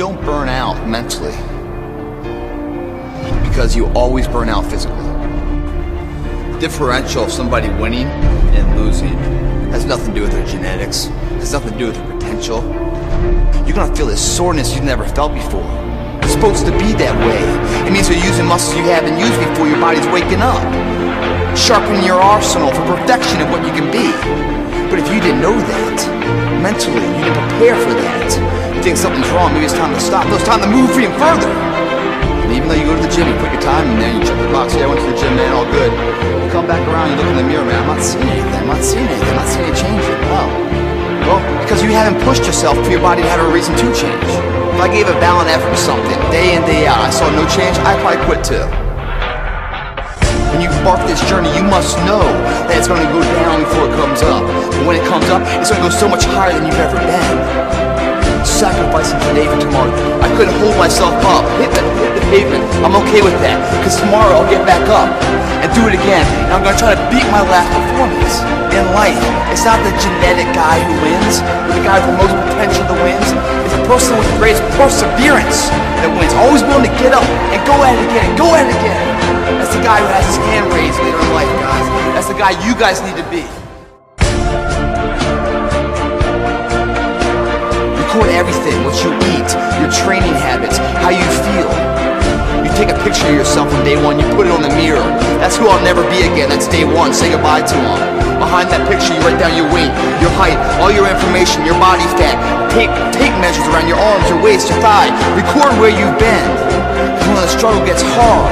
don't burn out mentally because you always burn out physically. Differential of somebody winning and losing has nothing to do with their genetics, has nothing to do with their potential. You're gonna feel this soreness you've never felt before. It's supposed to be that way. It means you're using muscles you haven't used before your body's waking up. Sharpening your arsenal for perfection of what you can be. But if you didn't know that, mentally, you didn't prepare for that. You think something's wrong, maybe it's time to stop. No, it's time to move even further. And even though you go to the gym, you put your time in there, you check the box, yeah, I went to the gym, man, all good. You come back around, you look in the mirror, man, I'm not seeing anything, I'm not seeing anything, I'm not seeing any change. No. Well, because you haven't pushed yourself for your body to have a reason to change. If I gave a valiant effort to something, day in, day out, I saw no change, I'd probably quit too. When you embark this journey, you must know that it's going to go down before it comes up. But when it comes up, it's going to go so much higher than you've ever been. Sacrificing today for tomorrow. I couldn't hold myself up. Hit the, hit the pavement. I'm okay with that. Because tomorrow I'll get back up and do it again. And I'm going to try to beat my last performance. In life, it's not the genetic guy who wins, or the guy with the most potential that wins. It's the person with the greatest perseverance that wins. Always willing to get up and go at it again, go at it again. That's the guy who has his hand raised later in life, guys. That's the guy you guys need to be. Everything, what you eat, your training habits, how you feel. You take a picture of yourself on day one, you put it on the mirror. That's who I'll never be again. That's day one. Say goodbye to him. Behind that picture, you write down your weight, your height, all your information, your body fat. Tape, tape measures around your arms, your waist, your thigh. Record where you've been. Because when the struggle gets hard,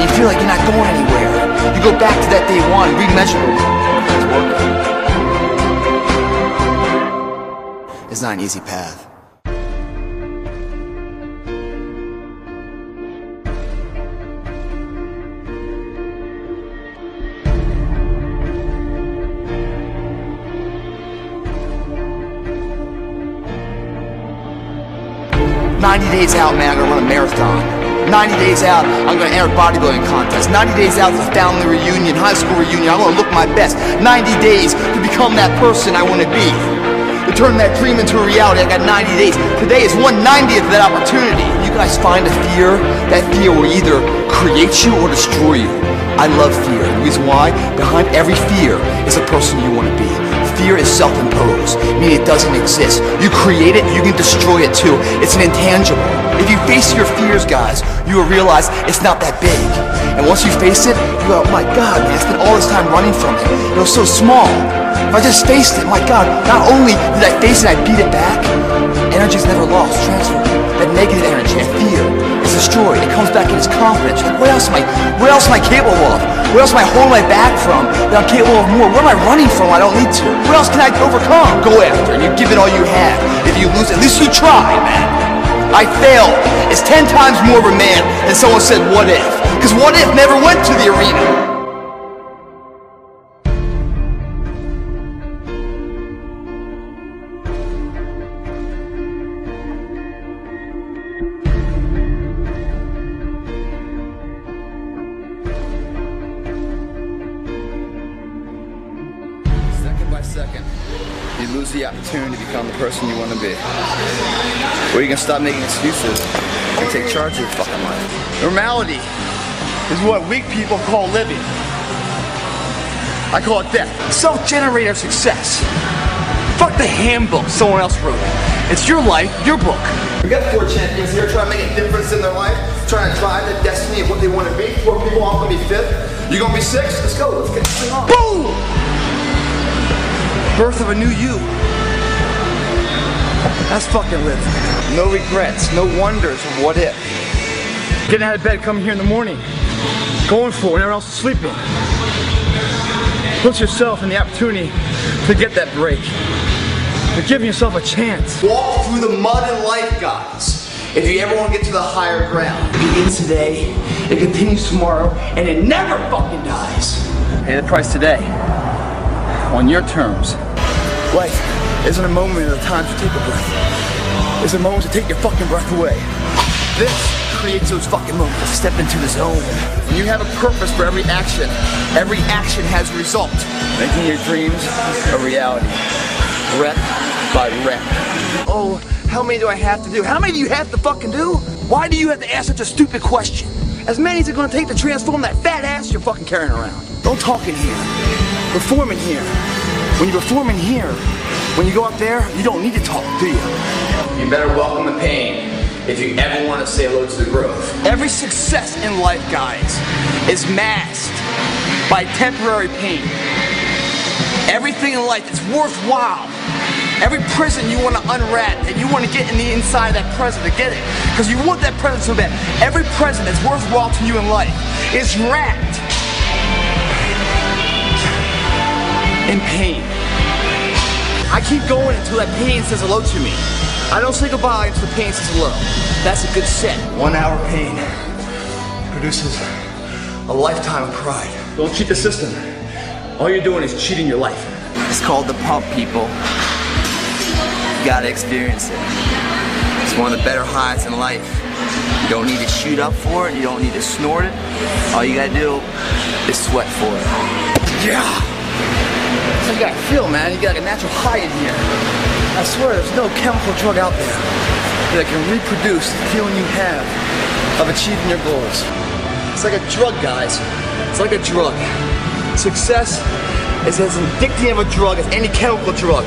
and you feel like you're not going anywhere, you go back to that day one, remeasure. It's not an easy path. Ninety days out, man, I'm gonna run a marathon. 90 days out, I'm gonna enter a bodybuilding contest. 90 days out, the family reunion, high school reunion, I'm gonna look my best. 90 days to become that person I wanna be. To turn that dream into a reality, I got 90 days. Today is 190th of that opportunity. You guys find a fear, that fear will either create you or destroy you. I love fear. The reason why? Behind every fear is a person you wanna be. Fear is self-imposed, meaning it doesn't exist. You create it, you can destroy it too. It's an intangible. If you face your fears, guys, you will realize it's not that big. And once you face it, you go, my God, man, I spent all this time running from it. It was so small. If I just faced it, my God, not only did I face it, I beat it back. Energy's never lost, transferred. That negative energy, destroyed. It comes back in its confidence. What else am I, what else am I capable of? What else am I holding my back from that I'm capable of more? What am I running from I don't need to? What else can I overcome? Go after and You give it all you have. If you lose, at least you tried, man. I failed. It's ten times more of a man than someone said, what if? Because what if never went to the arena. Or you can stop making excuses and take charge of your fucking life. Normality is what weak people call living. I call it death. Self-generator success. Fuck the handbook someone else wrote. It's your life, your book. We got four champions here trying to make a difference in their life, trying to drive the destiny of what they want to be. Four people, I'm gonna be fifth. You gonna be sixth? Let's go. Let's get this thing on. Boom! Birth of a new you. That's fucking living. No regrets, no wonders of what if. Getting out of bed, coming here in the morning, going for it when everyone else is sleeping. Put yourself in the opportunity to get that break. You're giving yourself a chance. Walk through the mud in life, guys. If you ever want to get to the higher ground, it begins today, it continues tomorrow, and it never fucking dies. Pay the price today. On your terms. Life isn't a moment a time to take a breath. It's a moment to take your fucking breath away. This creates those fucking moments. Step into the zone. When you have a purpose for every action, every action has a result. Making your dreams a reality. rep by rep. Oh, how many do I have to do? How many do you have to fucking do? Why do you have to ask such a stupid question? As many as it's gonna take to transform that fat ass you're fucking carrying around. Don't talk in here. Perform in here. When you perform in here, when you go up there, you don't need to talk, do you? You better welcome the pain if you ever want to say hello to the growth. Every success in life, guys, is masked by temporary pain. Everything in life is worthwhile. Every prison you want to unwrap and you want to get in the inside of that present to get it. Because you want that present so bad. Every present that's worthwhile to you in life is wrapped in pain. I keep going until that pain says hello to me. I don't say goodbye until the pain says hello. That's a good set. One hour pain produces a lifetime of pride. Don't cheat the system. All you're doing is cheating your life. It's called the pump, people. You gotta experience it. It's one of the better highs in life. You don't need to shoot up for it, you don't need to snort it. All you gotta do is sweat for it. Yeah! You gotta feel, man. You got like a natural high in here. I swear there's no chemical drug out there that can reproduce the feeling you have of achieving your goals. It's like a drug, guys. It's like a drug. Success is as addicting of a drug as any chemical drug.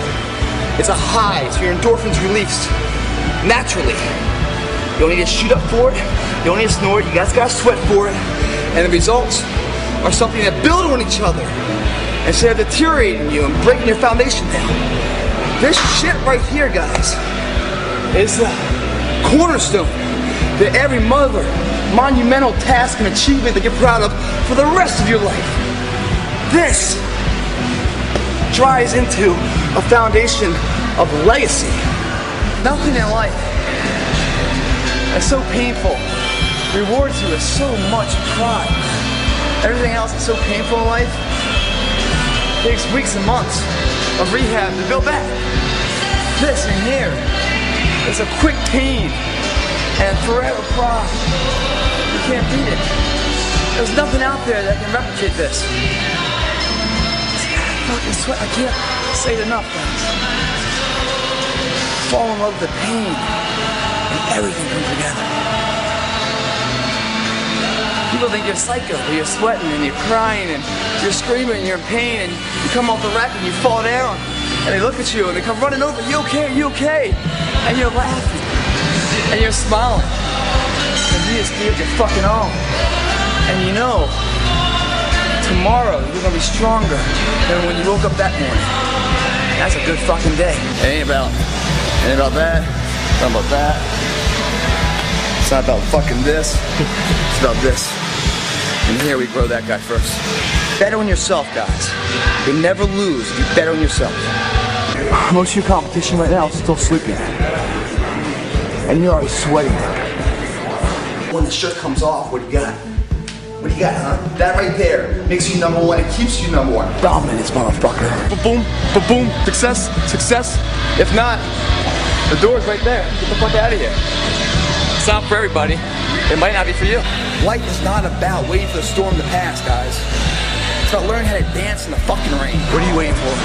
It's a high, so your endorphins released naturally. You don't need to shoot up for it. You don't need to snort. You guys gotta sweat for it. And the results are something that build on each other instead of deteriorating you and breaking your foundation down. This shit right here, guys, is the cornerstone that every mother monumental task and achievement that you're proud of for the rest of your life. This dries into a foundation of legacy. Nothing in life is so painful rewards you with so much pride. Everything else is so painful in life takes weeks and months of rehab to build back. This in here is a quick pain and forever pride. You can't beat it. There's nothing out there that can replicate this. I fucking sweat. I can't say it enough, guys. Fall in love with the pain and everything comes together. People think you're psycho, you're sweating and you're crying and you're screaming and you're in pain and you come off the rack and you fall down and they look at you and they come running over, you okay, you okay? And you're laughing and you're smiling and you just give your fucking all. And you know, tomorrow you're gonna be stronger than when you woke up that morning. That's a good fucking day. It ain't about, ain't about that, it's not about that. It's not about fucking this, it's about this. And here we grow that guy first. Bet on yourself, guys. You'll never lose if you bet on yourself. Most of your competition right now is still sleeping. And you're already sweating. When the shirt comes off, what do you got? What do you got, huh? That right there makes you number one. It keeps you number one. Dominance, motherfucker. Boom, boom, boom. Success, success. If not, the door's right there. Get the fuck out of here. It's not for everybody. It might not be for you. Life is not about waiting for the storm to pass, guys. It's about learning how to dance in the fucking rain. What are you waiting for?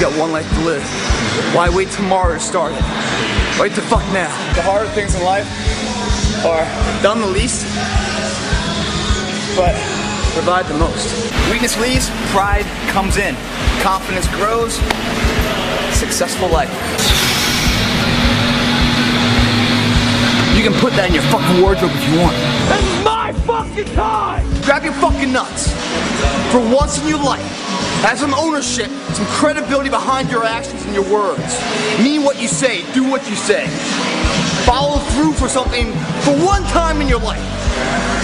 You got one life to live. Why wait tomorrow to start it? Wait the fuck now. The harder things in life are done the least, but provide the most. Weakness leaves, pride comes in. Confidence grows, successful life. You can put that in your fucking wardrobe if you want. It's my fucking time! Grab your fucking nuts. For once in your life, have some ownership, some credibility behind your actions and your words. Mean what you say, do what you say. Follow through for something for one time in your life.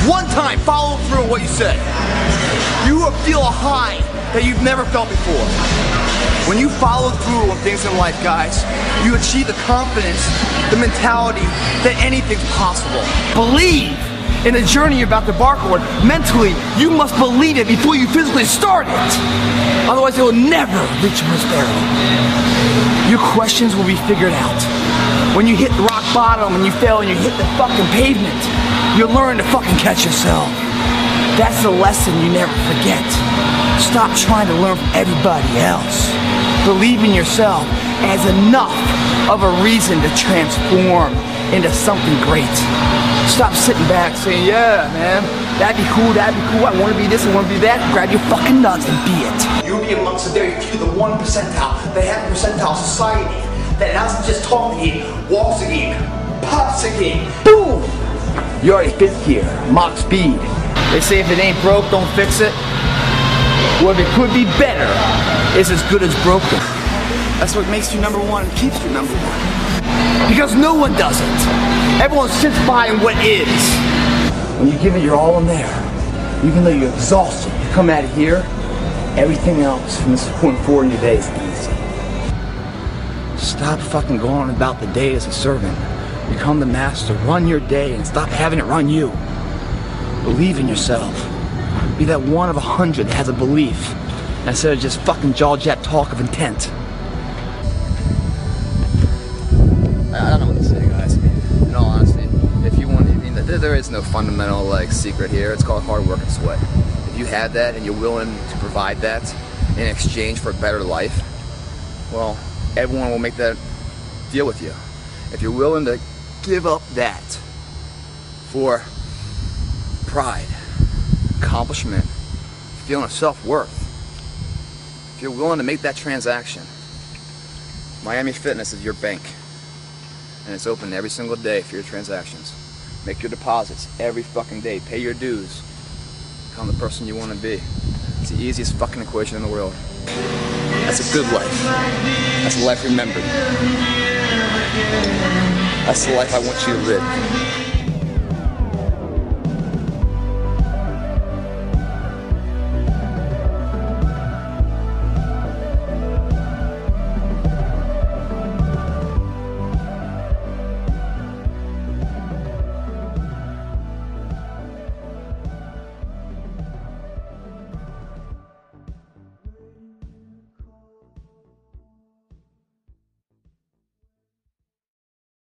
One time, follow through on what you say. You will feel a high that you've never felt before. When you follow through on things in life, guys, you achieve the confidence, the mentality that anything's possible. Believe in the journey you're about to embark on. Mentally, you must believe it before you physically start it. Otherwise, it will never reach prosperity. Your questions will be figured out. When you hit rock bottom and you fail and you hit the fucking pavement, you'll learn to fucking catch yourself. That's the lesson you never forget. Stop trying to learn from everybody else. Believe in yourself as enough of a reason to transform into something great. Stop sitting back saying, yeah, man, that'd be cool, that'd be cool, I wanna be this, I wanna be that. Grab your fucking nuts and be it. You'll be amongst the very few, the one percentile, the half percentile society that doesn't just talk game, walks game, pops game. Boom! You're already fit here, Mach speed. They say if it ain't broke, don't fix it. Well, if it could be better, it's as good as broken. That's what makes you number one and keeps you number one. Because no one does it. Everyone sits by in what is. When you give it your all in there, even though you're exhausted, you come out of here, everything else from this point forward in your day is easy. Stop fucking going about the day as a servant. Become the master. Run your day and stop having it run you. Believe in yourself. Be that one of a hundred that has a belief instead of just fucking jaw jet talk of intent. I don't know what to say, guys. In all honesty, if you want, I mean, there, there is no fundamental like secret here. It's called hard work and sweat. If you have that and you're willing to provide that in exchange for a better life, well, everyone will make that deal with you. If you're willing to give up that for pride, accomplishment, feeling of self-worth, if you're willing to make that transaction, Miami Fitness is your bank and it's open every single day for your transactions. Make your deposits every fucking day. Pay your dues. Become the person you want to be. It's the easiest fucking equation in the world. That's a good life. That's a life remembered. That's the life I want you to live.